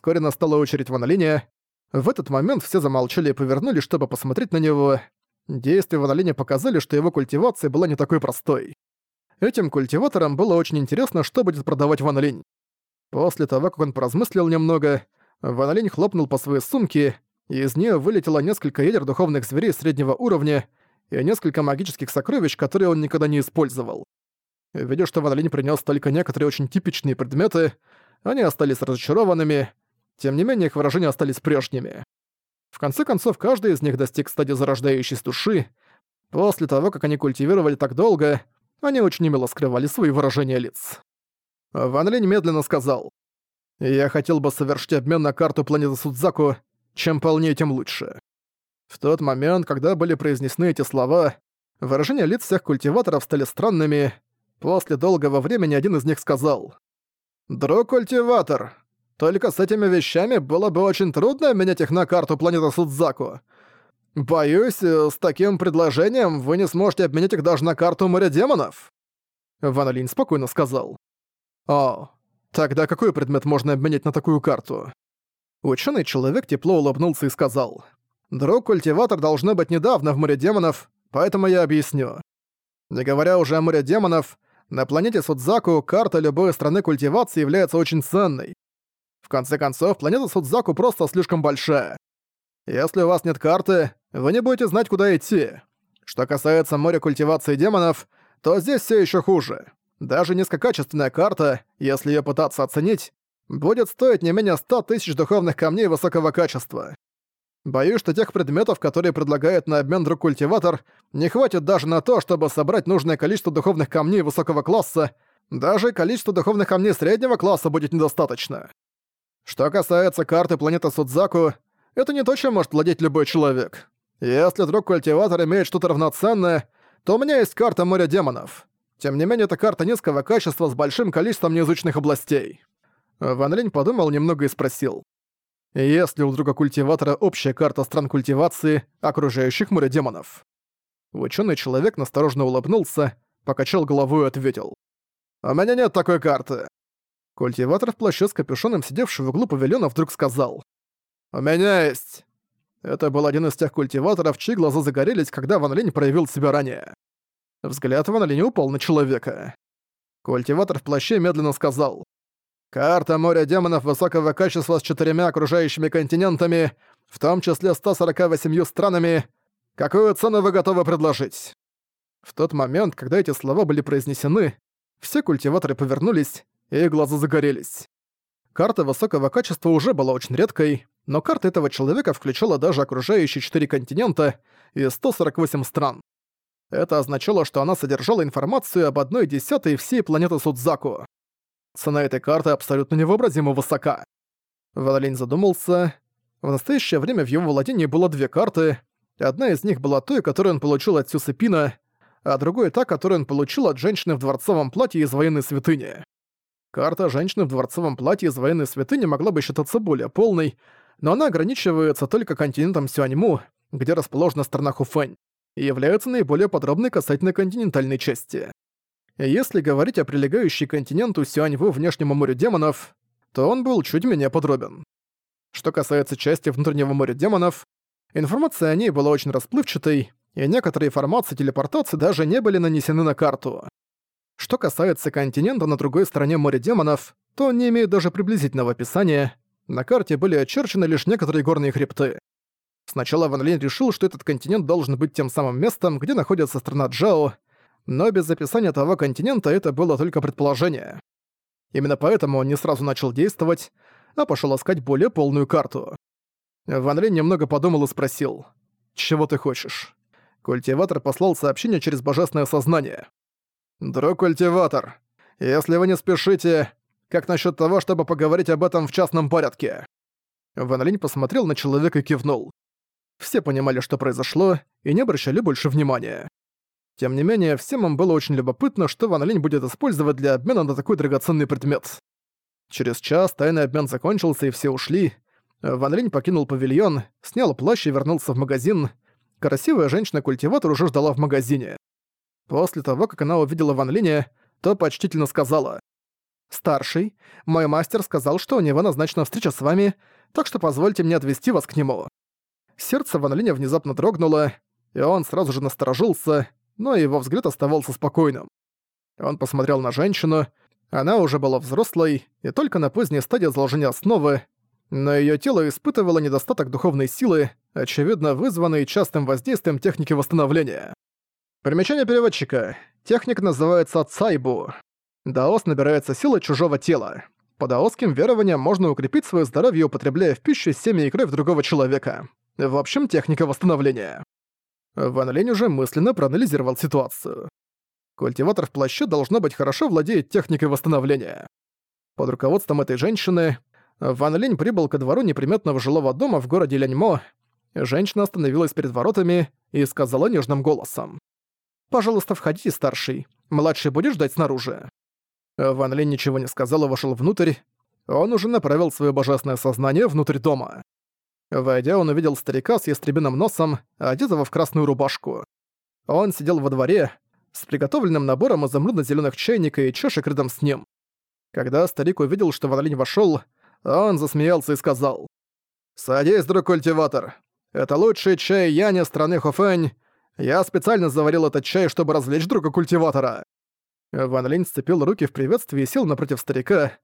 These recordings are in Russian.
Вскоре настала очередь Ван. В этот момент все замолчали и повернулись, чтобы посмотреть на него. Действия Ван показали, что его культивация была не такой простой. Этим культиваторам было очень интересно, что будет продавать Ван. После того, как он поразмыслил немного, Ван хлопнул по своей сумке, и из нее вылетело несколько ядер духовных зверей среднего уровня и несколько магических сокровищ, которые он никогда не использовал. Видя, что Ван Линь принёс только некоторые очень типичные предметы, они остались разочарованными, тем не менее их выражения остались прежними. В конце концов, каждый из них достиг стадии зарождающейся души. После того, как они культивировали так долго, они очень мило скрывали свои выражения лиц. Ван Линь медленно сказал. «Я хотел бы совершить обмен на карту планеты Судзаку. Чем полнее, тем лучше». В тот момент, когда были произнесены эти слова, выражения лиц всех культиваторов стали странными. После долгого времени один из них сказал. «Друг-культиватор, только с этими вещами было бы очень трудно менять их на карту планеты Судзаку. Боюсь, с таким предложением вы не сможете обменять их даже на карту моря демонов». Ван Линь спокойно сказал. «О, тогда какой предмет можно обменять на такую карту?» Ученый человек тепло улыбнулся и сказал. «Друг-культиватор должно быть недавно в море демонов, поэтому я объясню. Не говоря уже о море демонов, на планете Судзаку карта любой страны культивации является очень ценной. Конце концов, планета Судзаку просто слишком большая. Если у вас нет карты, вы не будете знать, куда идти. Что касается моря культивации демонов, то здесь все еще хуже. Даже низкокачественная карта, если ее пытаться оценить, будет стоить не менее 100 тысяч духовных камней высокого качества. Боюсь, что тех предметов, которые предлагает на обмен друг культиватор, не хватит даже на то, чтобы собрать нужное количество духовных камней высокого класса, даже количество духовных камней среднего класса будет недостаточно. Что касается карты планеты Судзаку, это не то, чем может владеть любой человек. Если друг культиватор имеет что-то равноценное, то у меня есть карта моря демонов. Тем не менее, это карта низкого качества с большим количеством неизученных областей. Ван Линь подумал немного и спросил. Есть ли у друга культиватора общая карта стран культивации, окружающих море демонов? Ученый человек насторожно улыбнулся, покачал головой и ответил. «У меня нет такой карты». Культиватор в плаще с капюшоном, сидевший в углу павильона, вдруг сказал. «У меня есть». Это был один из тех культиваторов, чьи глаза загорелись, когда Ван Линь проявил себя ранее. Взгляд Ван Линь упал на человека. Культиватор в плаще медленно сказал. «Карта моря демонов высокого качества с четырьмя окружающими континентами, в том числе 148 странами. Какую цену вы готовы предложить?» В тот момент, когда эти слова были произнесены, все культиваторы повернулись, и глаза загорелись. Карта высокого качества уже была очень редкой, но карта этого человека включала даже окружающие четыре континента и 148 стран. Это означало, что она содержала информацию об одной десятой всей планеты Судзаку. Цена этой карты абсолютно невообразимо высока. Валалин задумался. В настоящее время в его владении было две карты. Одна из них была той, которую он получил от Сюсепина, а другой та, которую он получил от женщины в дворцовом платье из военной святыни. Карта женщины в дворцовом платье из военной святыни могла бы считаться более полной, но она ограничивается только континентом Сюаньму, где расположена страна Хуфэнь, и является наиболее подробной касательно континентальной части. Если говорить о прилегающей континенту Сюаньву внешнему морю демонов, то он был чуть менее подробен. Что касается части внутреннего моря демонов, информация о ней была очень расплывчатой, и некоторые формации телепортации даже не были нанесены на карту. Что касается континента на другой стороне моря демонов, то он не имеет даже приблизительного описания, на карте были очерчены лишь некоторые горные хребты. Сначала Ван Линь решил, что этот континент должен быть тем самым местом, где находится страна Джао, но без описания того континента это было только предположение. Именно поэтому он не сразу начал действовать, а пошел искать более полную карту. Ван Линь немного подумал и спросил, «Чего ты хочешь?» Культиватор послал сообщение через божественное сознание. «Друг культиватор, если вы не спешите, как насчет того, чтобы поговорить об этом в частном порядке?» Ван посмотрел на человека и кивнул. Все понимали, что произошло, и не обращали больше внимания. Тем не менее, всем им было очень любопытно, что Ван будет использовать для обмена на такой драгоценный предмет. Через час тайный обмен закончился, и все ушли. Ван покинул павильон, снял плащ и вернулся в магазин. Красивая женщина-культиватор уже ждала в магазине. После того, как она увидела Ван Линя, то почтительно сказала. «Старший, мой мастер сказал, что у него назначена встреча с вами, так что позвольте мне отвезти вас к нему». Сердце Ван Линя внезапно дрогнуло, и он сразу же насторожился, но его взгляд оставался спокойным. Он посмотрел на женщину, она уже была взрослой, и только на поздней стадии заложения основы, но её тело испытывало недостаток духовной силы, очевидно вызванный частым воздействием техники восстановления. Примечание переводчика. Техника называется цайбу. Даос набирается силы чужого тела. По даосским верованиям можно укрепить своё здоровье, употребляя в пищу семя и кровь другого человека. В общем, техника восстановления. Ван Лень уже мысленно проанализировал ситуацию. Культиватор в плаще должно быть хорошо владеет техникой восстановления. Под руководством этой женщины Ван Линь прибыл ко двору неприметного жилого дома в городе Ляньмо. Женщина остановилась перед воротами и сказала нежным голосом. «Пожалуйста, входите, старший. Младший будешь ждать снаружи?» Ван Линь ничего не сказал и вошел внутрь. Он уже направил свое божественное сознание внутрь дома. Войдя, он увидел старика с ястребиным носом, одетого в красную рубашку. Он сидел во дворе, с приготовленным набором изумрудно зеленых чайника и чашек рядом с ним. Когда старик увидел, что Ван Линь вошёл, он засмеялся и сказал. «Садись, друг культиватор. Это лучший чай Яни страны Хофэнь. Я специально заварил этот чай, чтобы развлечь друга культиватора». Ван Линь сцепил руки в приветствии и сел напротив старика.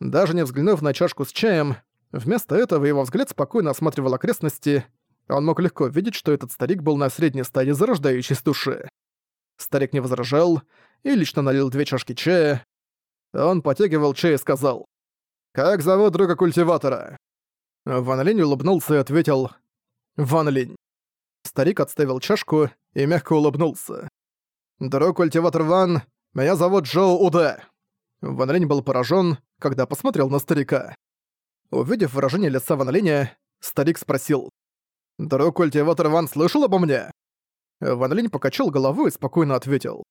Даже не взглянув на чашку с чаем, вместо этого его взгляд спокойно осматривал окрестности. Он мог легко видеть, что этот старик был на средней стадии зарождающейся души. Старик не возражал и лично налил две чашки чая. Он потягивал чай и сказал. «Как зовут друга культиватора?» Ван Линь улыбнулся и ответил «Ван Линь». Старик отставил чашку и мягко улыбнулся. «Друг культиватор Ван, меня зовут Джоу Уде». Ван Линь был поражен, когда посмотрел на старика. Увидев выражение лица Ван Линя, старик спросил. «Друг культиватор Ван слышал обо мне?» Ван Линь покачал головой и спокойно ответил.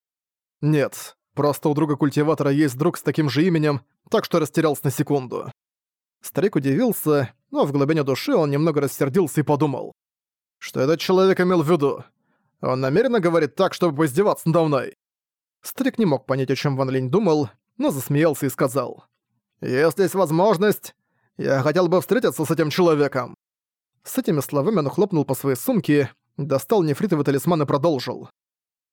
«Нет, просто у друга культиватора есть друг с таким же именем, так что растерялся на секунду. Старик удивился, но в глубине души он немного рассердился и подумал. Что этот человек имел в виду? Он намеренно говорит так, чтобы поиздеваться надо мной. Старик не мог понять, о чем Ван Линь думал, но засмеялся и сказал. «Если есть возможность, я хотел бы встретиться с этим человеком». С этими словами он хлопнул по своей сумке, достал нефритовый талисман и продолжил.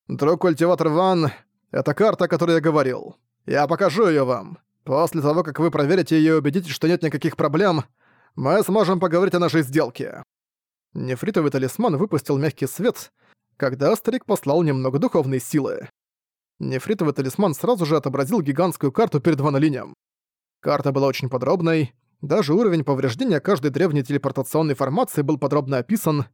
«Друг культиватор Ван, это карта, о которой я говорил. Я покажу ее вам. После того, как вы проверите её и убедитесь, что нет никаких проблем, мы сможем поговорить о нашей сделке». Нефритовый талисман выпустил мягкий свет, когда старик послал немного духовной силы. Нефритовый талисман сразу же отобразил гигантскую карту перед Ванолинем. Карта была очень подробной, даже уровень повреждения каждой древней телепортационной формации был подробно описан,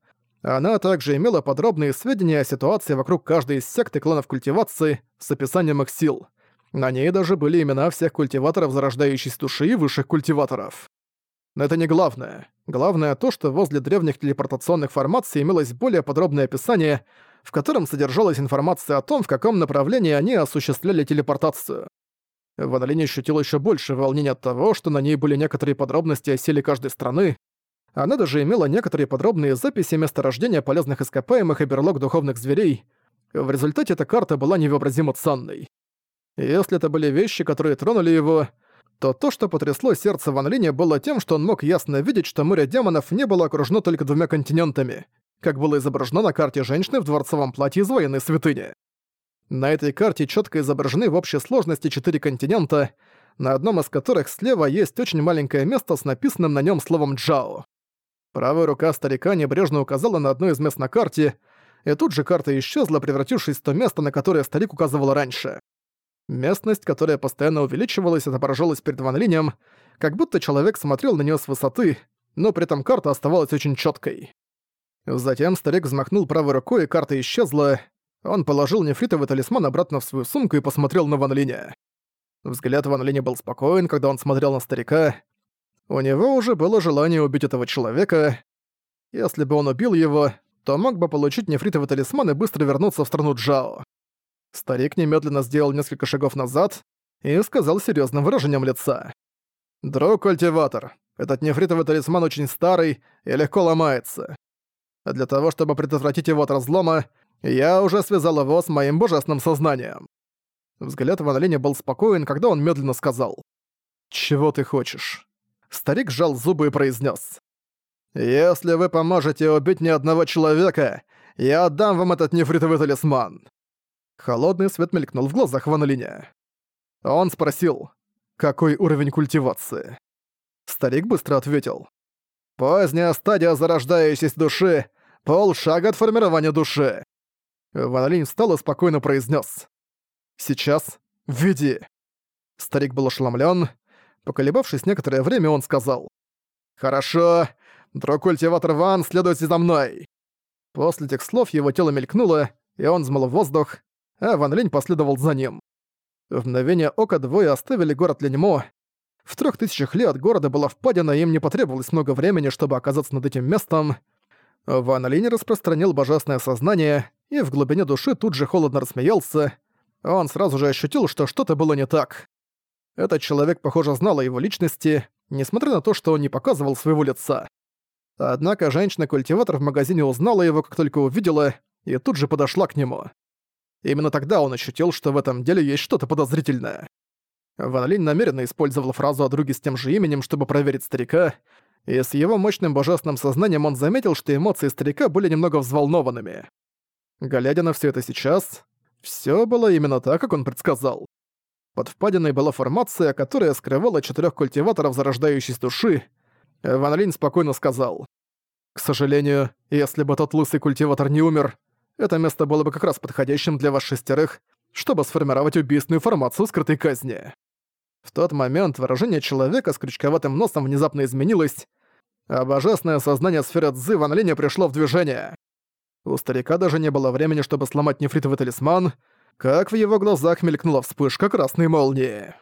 она также имела подробные сведения о ситуации вокруг каждой из сект и кланов культивации с описанием их сил. На ней даже были имена всех культиваторов зарождающейся души и высших культиваторов. Но это не главное. Главное то, что возле древних телепортационных формаций имелось более подробное описание, в котором содержалась информация о том, в каком направлении они осуществляли телепортацию. Ванолин ощутил еще больше волнения от того, что на ней были некоторые подробности о силе каждой страны. Она даже имела некоторые подробные записи месторождения полезных ископаемых и берлог духовных зверей. В результате эта карта была невообразимо ценной. Если это были вещи, которые тронули его, то то, что потрясло сердце Ван Линя, было тем, что он мог ясно видеть, что море демонов не было окружено только двумя континентами, как было изображено на карте женщины в дворцовом платье из военной святыни. На этой карте четко изображены в общей сложности четыре континента, на одном из которых слева есть очень маленькое место с написанным на нем словом «Джао». Правая рука старика небрежно указала на одно из мест на карте, и тут же карта исчезла, превратившись в то место, на которое старик указывал раньше. Местность, которая постоянно увеличивалась, отображалась перед Ван Линем, как будто человек смотрел на нее с высоты, но при этом карта оставалась очень четкой. Затем старик взмахнул правой рукой, и карта исчезла. Он положил нефритовый талисман обратно в свою сумку и посмотрел на Ван Линя. Взгляд Ван Линя был спокоен, когда он смотрел на старика. У него уже было желание убить этого человека. Если бы он убил его, то мог бы получить нефритовый талисман и быстро вернуться в страну Джао. Старик немедленно сделал несколько шагов назад и сказал серьезным выражением лица. «Друг-культиватор, этот нефритовый талисман очень старый и легко ломается. Для того, чтобы предотвратить его от разлома, я уже связал его с моим божественным сознанием». Взгляд Ван Линя был спокоен, когда он медленно сказал. «Чего ты хочешь?» Старик сжал зубы и произнес: «Если вы поможете убить ни одного человека, я отдам вам этот нефритовый талисман». Холодный свет мелькнул в глазах Ван. Он спросил, какой уровень культивации. Старик быстро ответил. «Поздняя стадия зарождающейся души, полшага от формирования души». Ван Линь встал и спокойно произнес: «Сейчас веди». Старик был ошеломлен. Поколебавшись некоторое время, он сказал. «Хорошо, друг-культиватор Ван, следуйте за мной». После этих слов его тело мелькнуло, и он взмыл воздух, а Ван Линь последовал за ним. В мгновение ока двое оставили город Леньмо. В трех тысячах лет города была впадина, и им не потребовалось много времени, чтобы оказаться над этим местом. Ван Линь распространил божественное сознание, и в глубине души тут же холодно рассмеялся. Он сразу же ощутил, что что-то было не так. Этот человек, похоже, знал о его личности, несмотря на то, что он не показывал своего лица. Однако женщина-культиватор в магазине узнала его, как только увидела, и тут же подошла к нему. Именно тогда он ощутил, что в этом деле есть что-то подозрительное. Ван Линь намеренно использовал фразу о друге с тем же именем, чтобы проверить старика, и с его мощным божественным сознанием он заметил, что эмоции старика были немного взволнованными. Глядя на все это сейчас, все было именно так, как он предсказал. Под впадиной была формация, которая скрывала четырех культиваторов зарождающейся души. Ван Линь спокойно сказал. «К сожалению, если бы тот лысый культиватор не умер, это место было бы как раз подходящим для вас шестерых, чтобы сформировать убийственную формацию скрытой казни». В тот момент выражение человека с крючковатым носом внезапно изменилось, а божественное сознание сферы Цзы Ван Линя пришло в движение. У старика даже не было времени, чтобы сломать нефритовый талисман, как в его глазах мелькнула вспышка красной молнии.